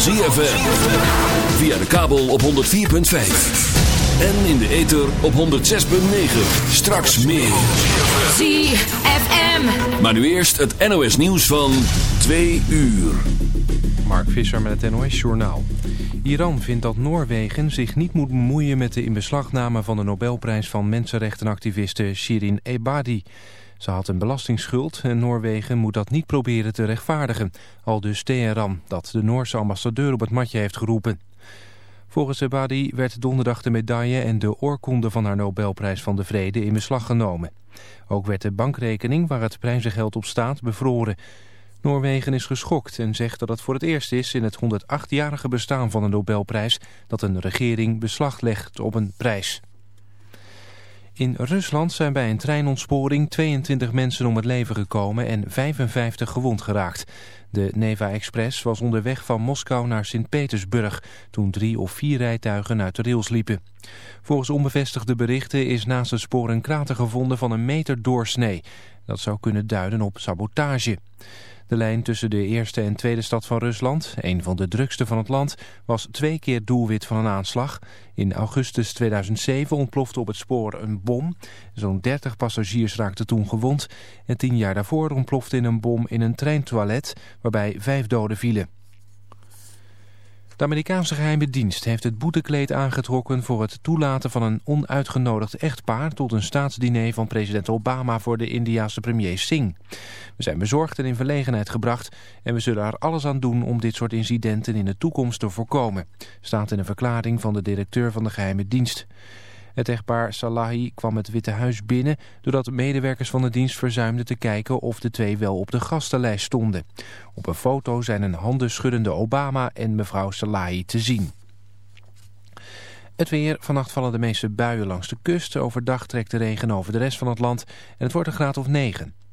van ZFM. Via de kabel op 104.5. En in de ether op 106.9. Straks meer. ZFM. Maar nu eerst het NOS nieuws van 2 uur. Mark Visser met het NOS Journaal. Iran vindt dat Noorwegen zich niet moet bemoeien met de inbeslagname van de Nobelprijs van mensenrechtenactiviste Shirin Ebadi. Ze had een belastingsschuld en Noorwegen moet dat niet proberen te rechtvaardigen. Al dus Teheran, dat de Noorse ambassadeur op het matje heeft geroepen. Volgens Ebadi werd donderdag de medaille en de oorkonde van haar Nobelprijs van de Vrede in beslag genomen. Ook werd de bankrekening waar het prijzengeld op staat bevroren. Noorwegen is geschokt en zegt dat het voor het eerst is in het 108-jarige bestaan van de Nobelprijs dat een regering beslag legt op een prijs. In Rusland zijn bij een treinontsporing 22 mensen om het leven gekomen en 55 gewond geraakt. De Neva Express was onderweg van Moskou naar Sint-Petersburg toen drie of vier rijtuigen uit de rails liepen. Volgens onbevestigde berichten is naast het spoor een krater gevonden van een meter doorsnee. Dat zou kunnen duiden op sabotage. De lijn tussen de eerste en tweede stad van Rusland, een van de drukste van het land, was twee keer doelwit van een aanslag. In augustus 2007 ontplofte op het spoor een bom. Zo'n 30 passagiers raakten toen gewond. En tien jaar daarvoor ontplofte in een bom in een treintoilet, waarbij vijf doden vielen. De Amerikaanse geheime dienst heeft het boetekleed aangetrokken voor het toelaten van een onuitgenodigd echtpaar tot een staatsdiner van president Obama voor de Indiase premier Singh. We zijn bezorgd en in verlegenheid gebracht en we zullen er alles aan doen om dit soort incidenten in de toekomst te voorkomen, staat in een verklaring van de directeur van de geheime dienst. Het echtpaar Salahi kwam het Witte Huis binnen doordat medewerkers van de dienst verzuimden te kijken of de twee wel op de gastenlijst stonden. Op een foto zijn een handen schuddende Obama en mevrouw Salahi te zien. Het weer. Vannacht vallen de meeste buien langs de kust. Overdag trekt de regen over de rest van het land en het wordt een graad of 9.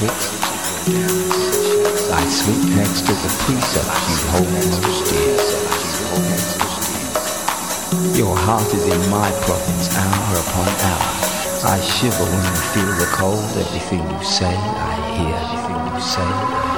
I sleep next to the precepts you hold most dear. Your heart is in my province, hour upon hour. I shiver when you feel the cold. Everything you say, I hear. Everything you say,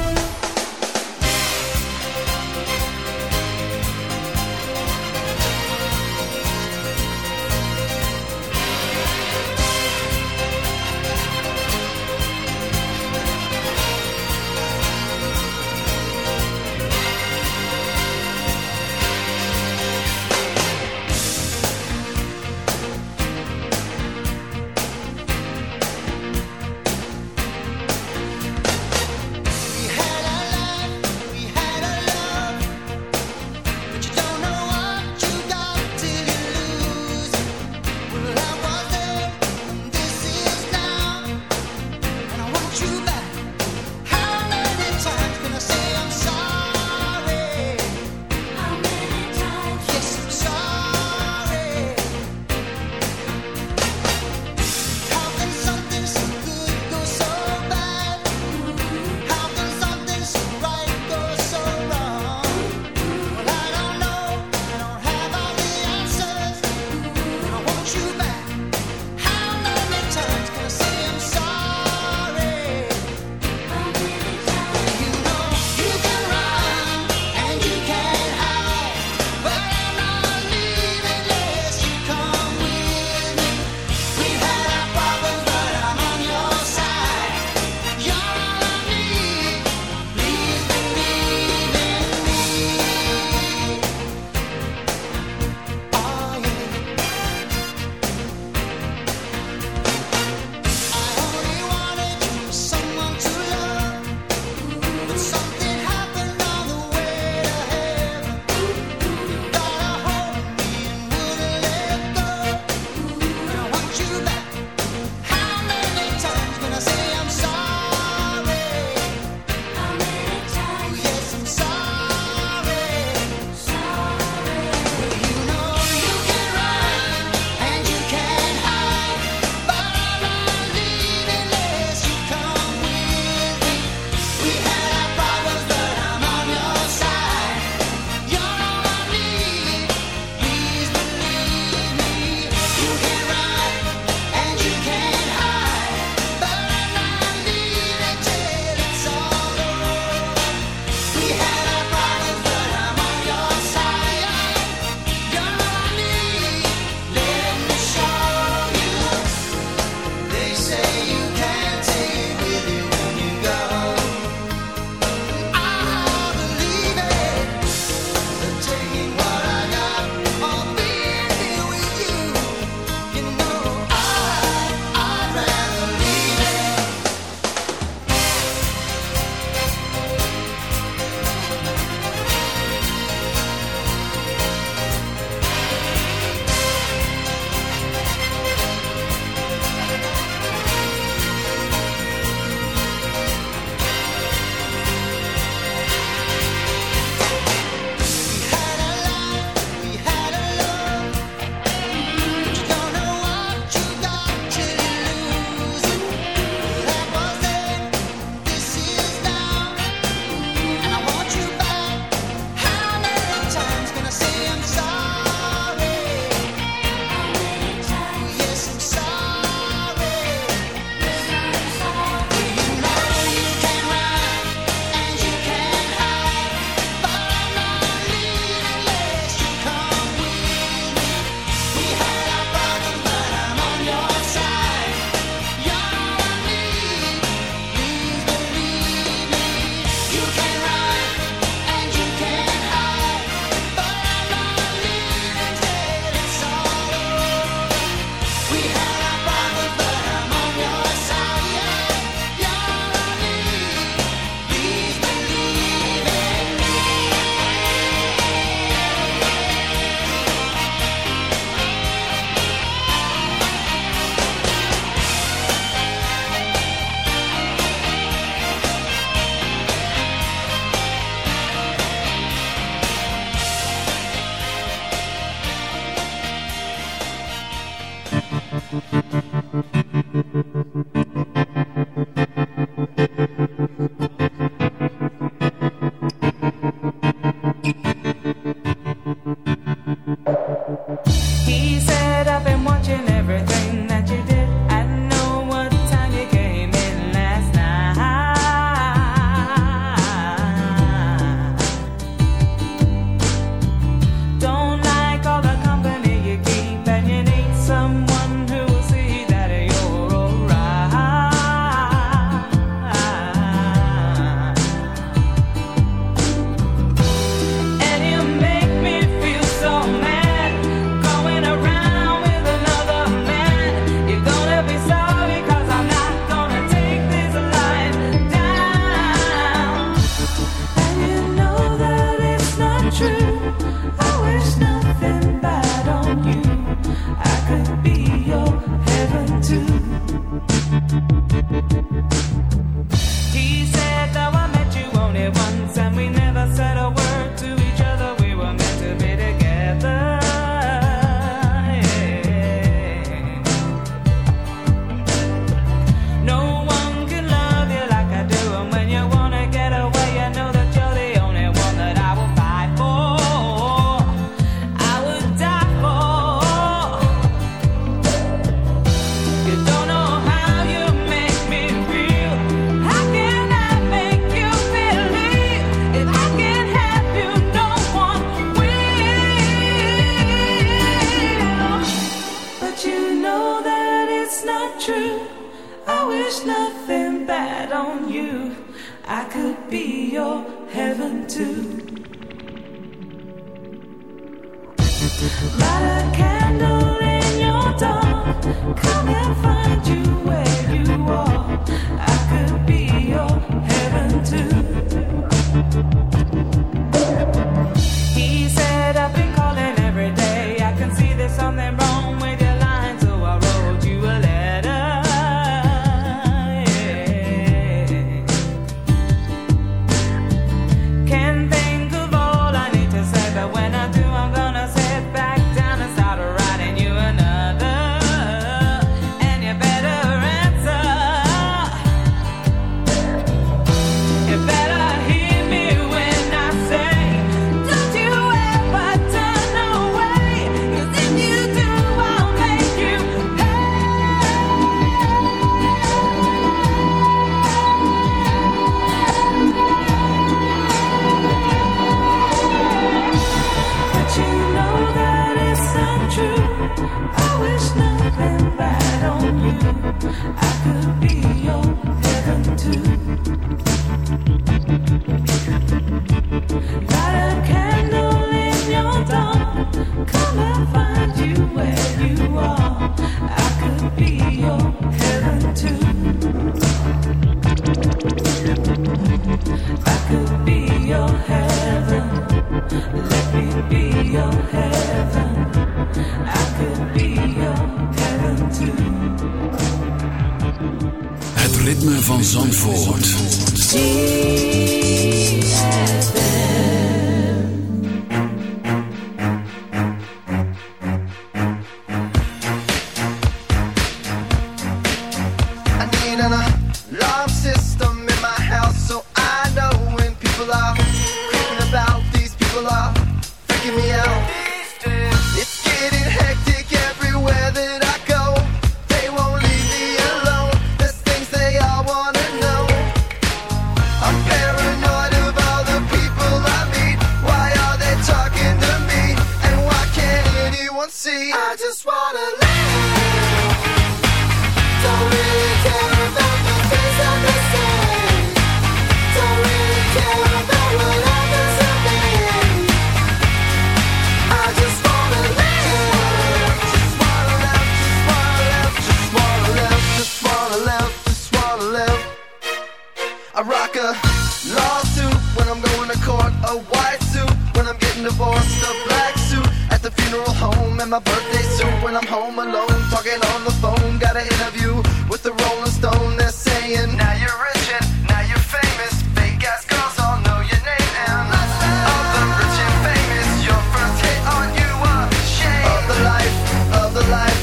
when I'm getting divorced. The black suit at the funeral home and my birthday suit when I'm home alone. Talking on the phone, got an interview with the Rolling Stone. They're saying, Now you're rich and now you're famous. Fake ass girls all know your name and of the rich and famous. Your friends hate on you a shame of the life, of the life,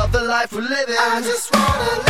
of the life we're living. I just wanna.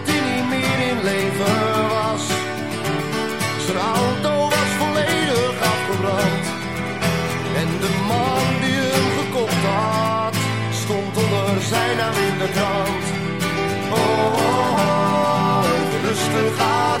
in. Oh, oh, oh, oh rustig aan.